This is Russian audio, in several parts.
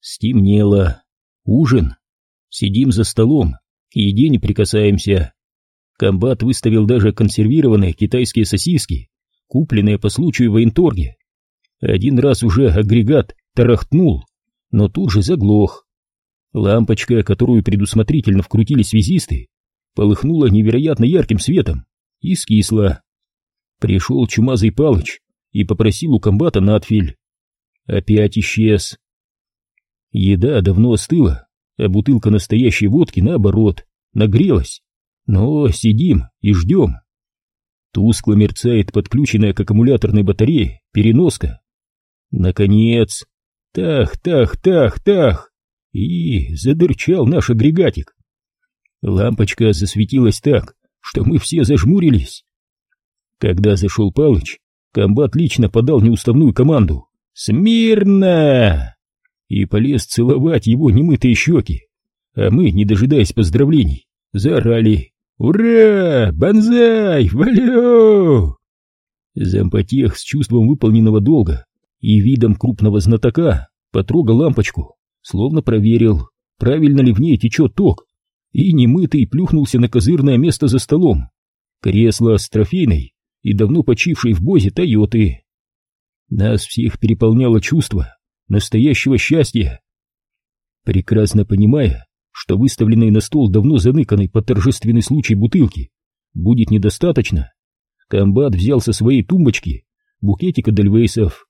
Стемнело. Ужин. Сидим за столом, к еде не прикасаемся. Комбат выставил даже консервированные китайские сосиски, купленные по случаю в военторге. Один раз уже агрегат тарахтнул, но тут же заглох. Лампочка, которую предусмотрительно вкрутили связисты, полыхнула невероятно ярким светом и скисла. Пришел чумазый Палыч и попросил у комбата надфиль. Опять исчез. Еда давно остыла, а бутылка настоящей водки, наоборот, нагрелась. Но сидим и ждем. Тускло мерцает подключенная к аккумуляторной батарее переноска. Наконец, тах, тах, тах, тах, и задырчал наш агрегатик. Лампочка засветилась так, что мы все зажмурились. Когда зашел Палыч, комбат лично подал неуставную команду «Смирно!» И полез целовать его немытые щеки, а мы, не дожидаясь поздравлений, заорали «Ура! Бонзай! Валю!» Зампотех с чувством выполненного долга и видом крупного знатока потрогал лампочку, словно проверил, правильно ли в ней течет ток, и немытый плюхнулся на козырное место за столом, кресло с трофейной и давно почившей в бозе Тойоты. Нас всех переполняло чувство настоящего счастья. Прекрасно понимая, что выставленной на стол давно заныканной под торжественный случай бутылки будет недостаточно, комбат взял со своей тумбочки букетик Эдельвейсов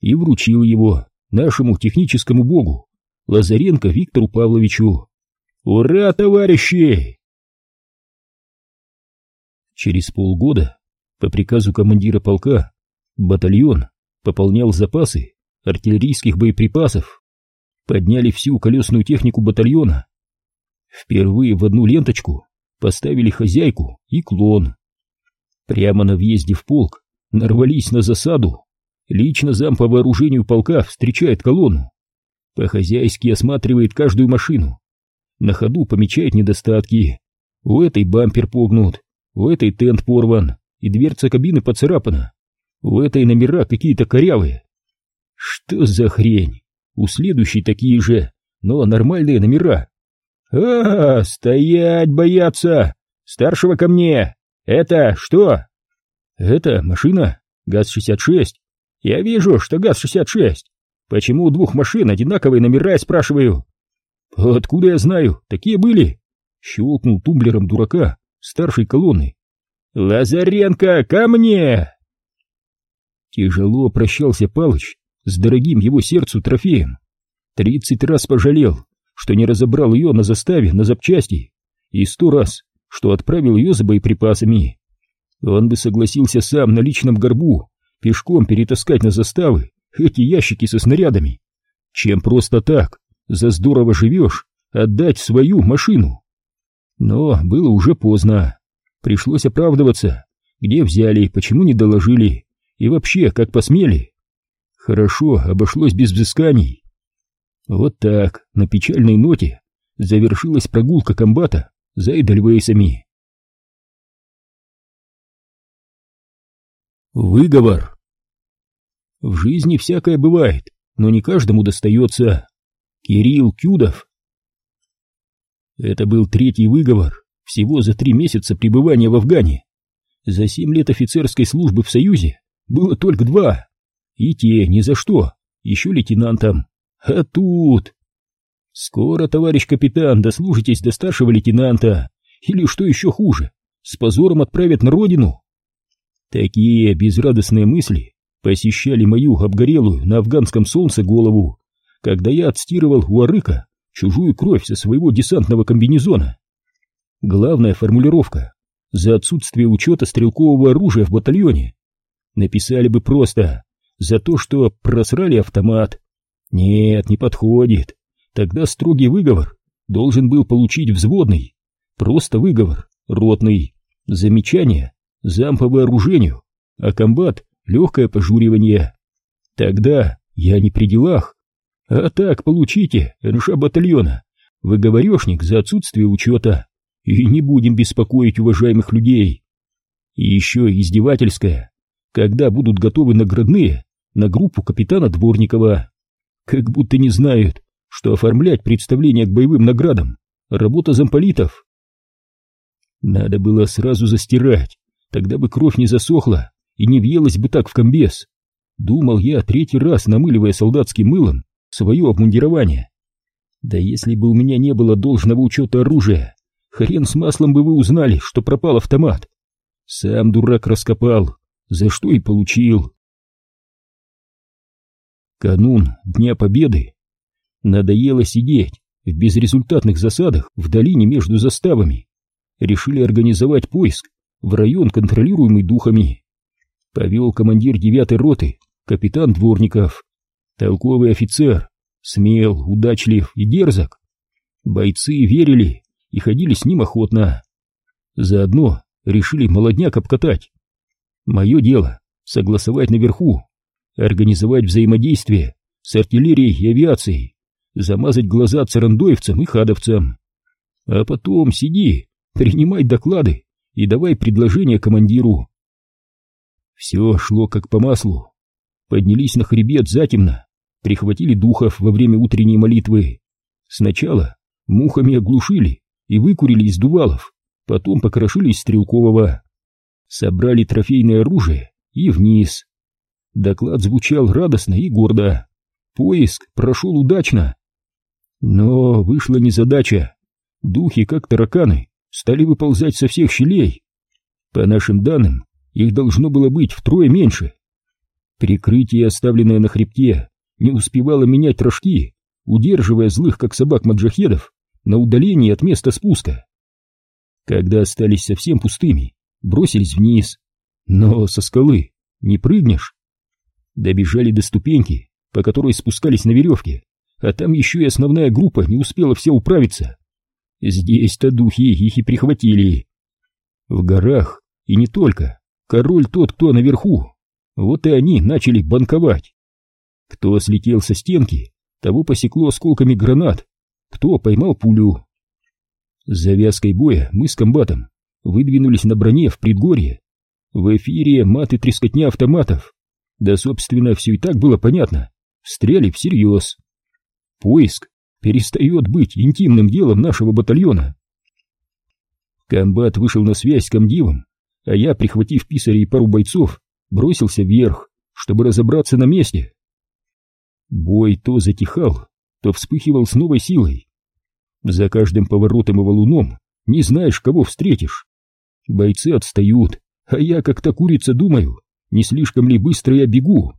и вручил его нашему техническому богу, Лазаренко Виктору Павловичу. «Ура, товарищи!» Через полгода, по приказу командира полка, батальон пополнял запасы артиллерийских боеприпасов. Подняли всю колесную технику батальона. Впервые в одну ленточку поставили хозяйку и клон. Прямо на въезде в полк нарвались на засаду. Лично зам по вооружению полка встречает колонну. По-хозяйски осматривает каждую машину. На ходу помечает недостатки. У этой бампер погнут, у этой тент порван и дверца кабины поцарапана. У этой номера какие-то корявые. Что за хрень? У следующей такие же, но нормальные номера. А, стоять бояться! Старшего ко мне! Это что? Это машина ГАЗ-66. Я вижу, что ГАЗ-66. Почему у двух машин одинаковые номера, я спрашиваю? Откуда я знаю? Такие были. Щелкнул тумблером дурака старшей колонны. Лазаренко, ко мне! Тяжело прощался Палыч с дорогим его сердцу трофеем. Тридцать раз пожалел, что не разобрал ее на заставе на запчасти, и сто раз, что отправил ее за боеприпасами. Он бы согласился сам на личном горбу пешком перетаскать на заставы эти ящики со снарядами, чем просто так, за здорово живешь, отдать свою машину. Но было уже поздно. Пришлось оправдываться, где взяли, почему не доложили, и вообще, как посмели. Хорошо, обошлось без взысканий. Вот так, на печальной ноте, завершилась прогулка комбата за Эдельвейсами. Выговор В жизни всякое бывает, но не каждому достается. Кирилл Кюдов Это был третий выговор всего за три месяца пребывания в Афгане. За семь лет офицерской службы в Союзе было только два. И те ни за что, еще лейтенантом. А тут... Скоро, товарищ капитан, дослужитесь до старшего лейтенанта. Или, что еще хуже, с позором отправят на родину. Такие безрадостные мысли посещали мою обгорелую на афганском солнце голову, когда я отстирывал у Арыка чужую кровь со своего десантного комбинезона. Главная формулировка — за отсутствие учета стрелкового оружия в батальоне. Написали бы просто за то, что просрали автомат. Нет, не подходит. Тогда строгий выговор должен был получить взводный. Просто выговор, ротный. Замечание, зам по вооружению, а комбат — легкое пожуривание. Тогда я не при делах. А так получите, НШ батальона, выговорешник за отсутствие учета. И не будем беспокоить уважаемых людей. И еще издевательское когда будут готовы наградные на группу капитана Дворникова. Как будто не знают, что оформлять представление к боевым наградам — работа замполитов. Надо было сразу застирать, тогда бы кровь не засохла и не въелась бы так в комбез. Думал я третий раз, намыливая солдатским мылом свое обмундирование. Да если бы у меня не было должного учета оружия, хрен с маслом бы вы узнали, что пропал автомат. Сам дурак раскопал, за что и получил. Канун Дня Победы. Надоело сидеть в безрезультатных засадах в долине между заставами. Решили организовать поиск в район, контролируемый духами. Повел командир девятой роты, капитан Дворников. Толковый офицер, смел, удачлив и дерзок. Бойцы верили и ходили с ним охотно. Заодно решили молодняк обкатать. Мое дело — согласовать наверху, организовать взаимодействие с артиллерией и авиацией, замазать глаза царандоевцам и хадовцам. А потом сиди, принимай доклады и давай предложения командиру. Все шло как по маслу. Поднялись на хребет затемно, прихватили духов во время утренней молитвы. Сначала мухами оглушили и выкурили из дувалов, потом покрошили из стрелкового. Собрали трофейное оружие и вниз. Доклад звучал радостно и гордо. Поиск прошел удачно. Но вышла незадача. Духи, как тараканы, стали выползать со всех щелей. По нашим данным, их должно было быть втрое меньше. Прикрытие, оставленное на хребте, не успевало менять рожки, удерживая злых, как собак маджахедов, на удалении от места спуска. Когда остались совсем пустыми, бросились вниз. Но со скалы не прыгнешь. Добежали до ступеньки, по которой спускались на веревке, а там еще и основная группа не успела все управиться. Здесь-то духи их и прихватили. В горах, и не только, король тот, кто наверху. Вот и они начали банковать. Кто слетел со стенки, того посекло осколками гранат, кто поймал пулю. С завязкой боя мы с комбатом выдвинулись на броне в предгорье. В эфире мат и трескотня автоматов. Да, собственно, все и так было понятно. Стреляли всерьез. Поиск перестает быть интимным делом нашего батальона. Комбат вышел на связь с комдивом, а я, прихватив писаря и пару бойцов, бросился вверх, чтобы разобраться на месте. Бой то затихал, то вспыхивал с новой силой. За каждым поворотом и валуном не знаешь, кого встретишь. Бойцы отстают, а я как-то курица думаю, не слишком ли быстро я бегу.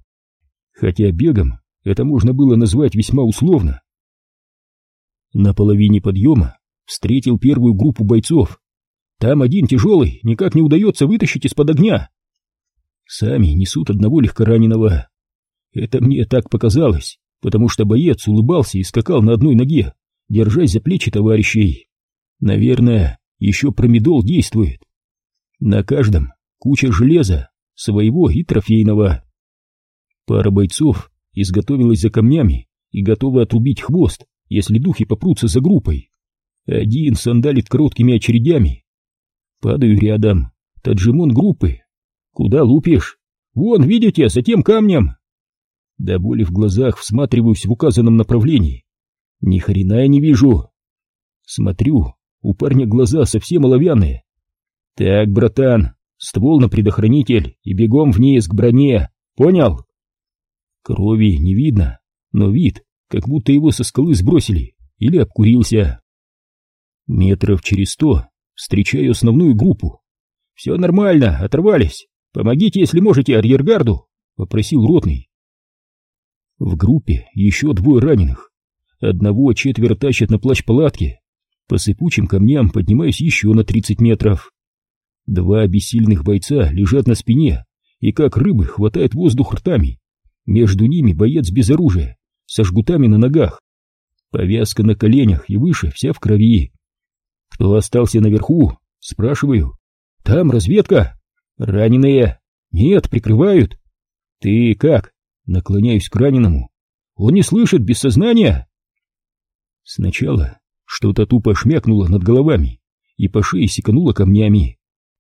Хотя бегом это можно было назвать весьма условно. На половине подъема встретил первую группу бойцов. Там один тяжелый, никак не удается вытащить из-под огня. Сами несут одного легкораненого. Это мне так показалось, потому что боец улыбался и скакал на одной ноге, держась за плечи товарищей. Наверное, еще промедол действует. На каждом куча железа, своего и трофейного. Пара бойцов изготовилась за камнями и готова отрубить хвост, если духи попрутся за группой. Один сандалит короткими очередями. Падаю рядом, таджимон группы. Куда лупишь? Вон, видите, за тем камнем. До боли в глазах всматриваюсь в указанном направлении. Ни хрена я не вижу. Смотрю, у парня глаза совсем оловянные. Так, братан, ствол на предохранитель и бегом вниз к броне. Понял? Крови не видно, но вид, как будто его со скалы сбросили или обкурился. Метров через сто встречаю основную группу. «Все нормально, оторвались. Помогите, если можете, арьергарду», — попросил ротный. В группе еще двое раненых. Одного четверо тащат на плащ палатки. По сыпучим камням поднимаюсь еще на 30 метров. Два бессильных бойца лежат на спине и как рыбы хватает воздух ртами. Между ними боец без оружия, со жгутами на ногах. Повязка на коленях и выше, вся в крови. Кто остался наверху? Спрашиваю. Там разведка. Раненые. Нет, прикрывают. Ты как? Наклоняюсь к раненому. Он не слышит, без сознания. Сначала что-то тупо шмякнуло над головами и по шее секануло камнями.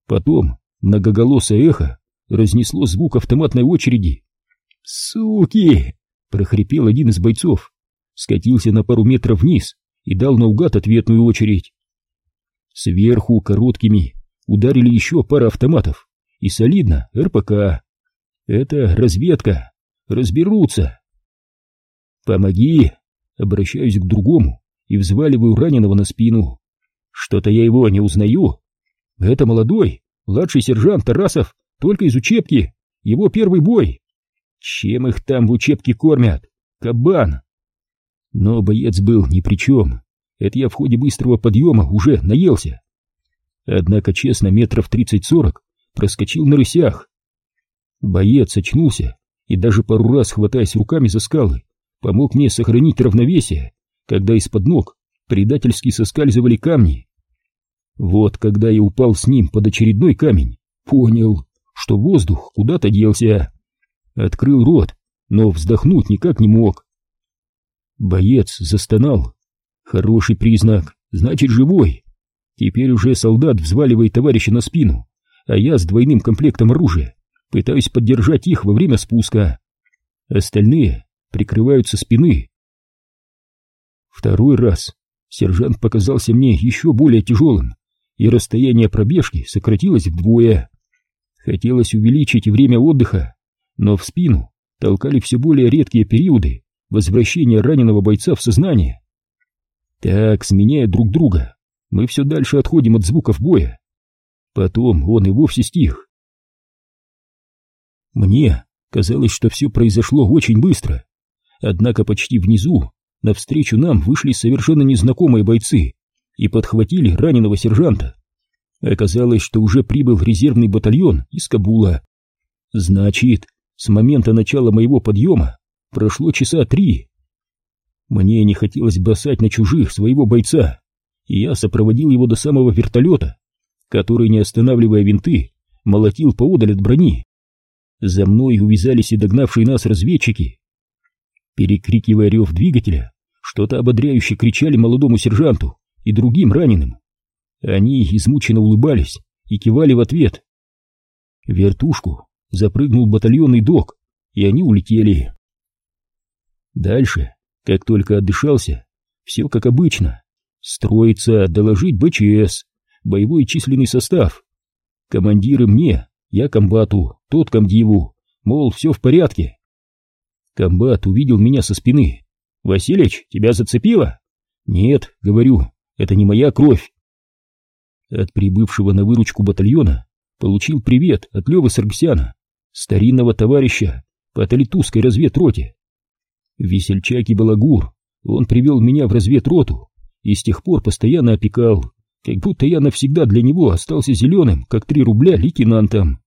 Потом многоголосое эхо разнесло звук автоматной очереди. «Суки!» — прохрипел один из бойцов. скатился на пару метров вниз и дал наугад ответную очередь. Сверху короткими ударили еще пара автоматов, и солидно РПК. Это разведка, разберутся. «Помоги!» — обращаюсь к другому и взваливаю раненого на спину. Что-то я его не узнаю. Это молодой, младший сержант Тарасов, только из учебки, его первый бой. Чем их там в учебке кормят? Кабан! Но боец был ни при чем. Это я в ходе быстрого подъема уже наелся. Однако, честно, метров тридцать-сорок проскочил на рысях. Боец очнулся и даже пару раз, хватаясь руками за скалы, помог мне сохранить равновесие, когда из-под ног предательски соскальзывали камни. Вот когда я упал с ним под очередной камень, понял, что воздух куда-то делся. Открыл рот, но вздохнуть никак не мог. Боец застонал. Хороший признак, значит живой. Теперь уже солдат взваливает товарища на спину, а я с двойным комплектом оружия пытаюсь поддержать их во время спуска. Остальные прикрываются спины. Второй раз сержант показался мне еще более тяжелым, и расстояние пробежки сократилось вдвое. Хотелось увеличить время отдыха, но в спину толкали все более редкие периоды возвращения раненого бойца в сознание. Так, сменяя друг друга, мы все дальше отходим от звуков боя. Потом он и вовсе стих. Мне казалось, что все произошло очень быстро. Однако почти внизу, навстречу нам, вышли совершенно незнакомые бойцы и подхватили раненого сержанта. Оказалось, что уже прибыл резервный батальон из Кабула. Значит, с момента начала моего подъема прошло часа три. Мне не хотелось бросать на чужих своего бойца, и я сопроводил его до самого вертолета, который, не останавливая винты, молотил поодаль от брони. За мной увязались и догнавшие нас разведчики. Перекрикивая рев двигателя, что-то ободряюще кричали молодому сержанту и другим раненым. Они измученно улыбались и кивали в ответ. В вертушку запрыгнул батальонный док, и они улетели. Дальше, как только отдышался, все как обычно. Строится, доложить БЧС, боевой численный состав. Командиры мне, я комбату, тот комдиву, мол, все в порядке. Комбат увидел меня со спины. «Василич, тебя зацепило?» «Нет», — говорю, — «это не моя кровь». От прибывшего на выручку батальона получил привет от Левы Саргсяна, старинного товарища по Талитузской разведроте. Весельчак и балагур, он привел меня в разведроту и с тех пор постоянно опекал, как будто я навсегда для него остался зеленым, как три рубля лейтенантом.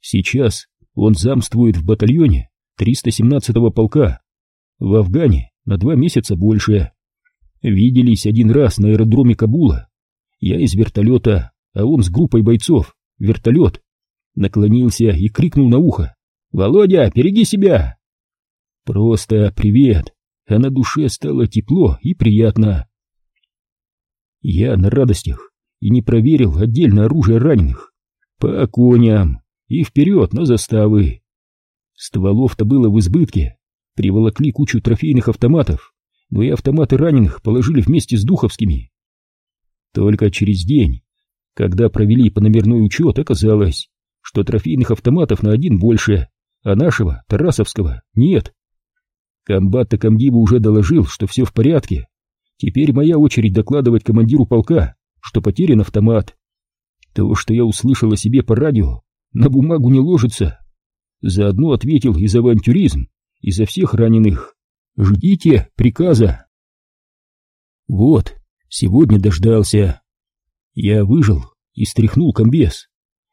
Сейчас он замствует в батальоне 317-го полка, в Афгане на два месяца больше. Виделись один раз на аэродроме Кабула. Я из вертолета, а он с группой бойцов, вертолет. Наклонился и крикнул на ухо. «Володя, береги себя!» Просто привет, а на душе стало тепло и приятно. Я на радостях и не проверил отдельно оружие раненых. По коням и вперед на заставы. Стволов-то было в избытке, приволокли кучу трофейных автоматов, но и автоматы раненых положили вместе с духовскими. Только через день, когда провели по номерной учет, оказалось, что трофейных автоматов на один больше, а нашего, Тарасовского, нет. Комбат-то комдиву уже доложил, что все в порядке, Теперь моя очередь докладывать командиру полка, что потерян автомат. То, что я услышал о себе по радио, на бумагу не ложится. Заодно ответил и за авантюризм, и за всех раненых. Ждите приказа. Вот, сегодня дождался. Я выжил и стряхнул комбез.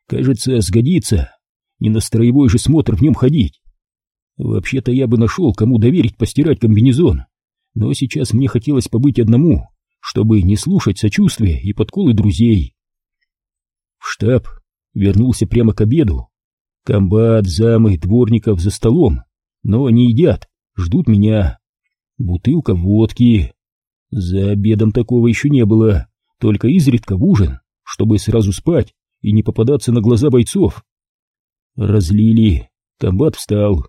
Кажется, сгодится. Не на строевой же смотр в нем ходить. Вообще-то я бы нашел, кому доверить постирать комбинезон но сейчас мне хотелось побыть одному, чтобы не слушать сочувствия и подколы друзей. В штаб вернулся прямо к обеду. Комбат, замы, дворников за столом, но они едят, ждут меня. Бутылка водки. За обедом такого еще не было, только изредка в ужин, чтобы сразу спать и не попадаться на глаза бойцов. Разлили. Комбат встал.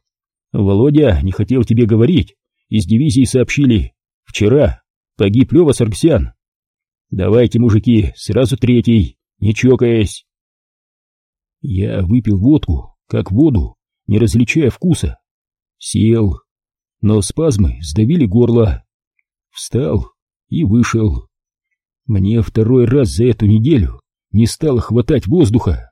«Володя, не хотел тебе говорить, из дивизии сообщили. Вчера погиб Лева Саргсян. Давайте, мужики, сразу третий, не чокаясь. Я выпил водку, как воду, не различая вкуса. Сел, но спазмы сдавили горло. Встал и вышел. Мне второй раз за эту неделю не стало хватать воздуха.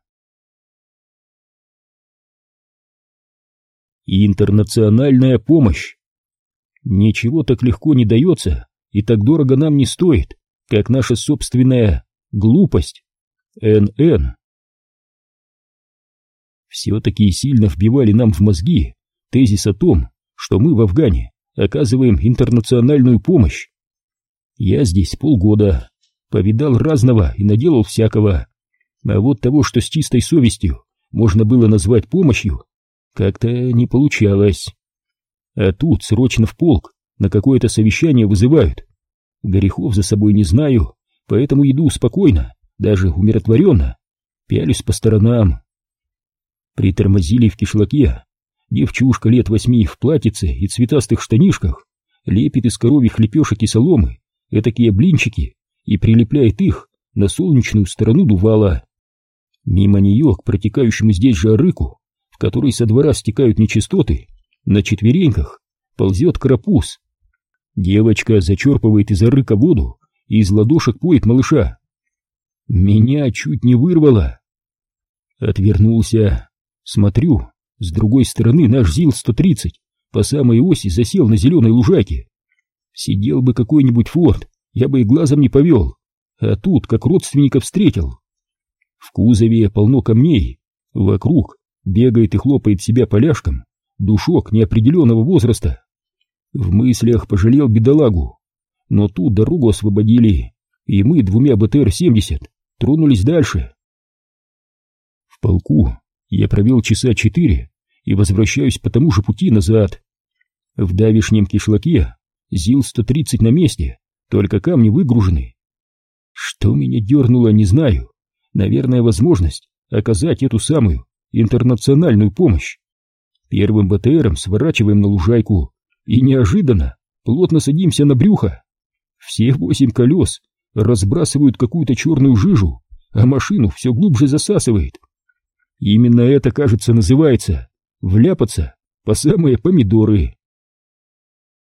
Интернациональная помощь. Ничего так легко не дается и так дорого нам не стоит, как наша собственная глупость. НН. Все-таки сильно вбивали нам в мозги тезис о том, что мы в Афгане оказываем интернациональную помощь. Я здесь полгода, повидал разного и наделал всякого, а вот того, что с чистой совестью можно было назвать помощью, как-то не получалось. А тут срочно в полк на какое-то совещание вызывают. Горехов за собой не знаю, поэтому иду спокойно, даже умиротворенно, пялюсь по сторонам. Притормозили в кишлаке. Девчушка лет восьми в платьице и цветастых штанишках лепит из коровьих лепешек и соломы этакие блинчики и прилепляет их на солнечную сторону дувала. Мимо нее к протекающему здесь же арыку, в который со двора стекают нечистоты, на четвереньках ползет карапуз. Девочка зачерпывает из арыка воду и из ладошек поет малыша. Меня чуть не вырвало. Отвернулся. Смотрю, с другой стороны наш ЗИЛ-130 по самой оси засел на зеленой лужайке. Сидел бы какой-нибудь форт, я бы и глазом не повел, а тут как родственника встретил. В кузове полно камней, вокруг бегает и хлопает себя поляшком душок неопределенного возраста. В мыслях пожалел бедолагу, но тут дорогу освободили, и мы двумя БТР-70 тронулись дальше. В полку я провел часа четыре и возвращаюсь по тому же пути назад. В давишнем кишлаке ЗИЛ-130 на месте, только камни выгружены. Что меня дернуло, не знаю. Наверное, возможность оказать эту самую интернациональную помощь. Первым БТРом сворачиваем на лужайку и неожиданно плотно садимся на брюхо. Все восемь колес разбрасывают какую-то черную жижу, а машину все глубже засасывает. Именно это, кажется, называется «вляпаться по самые помидоры».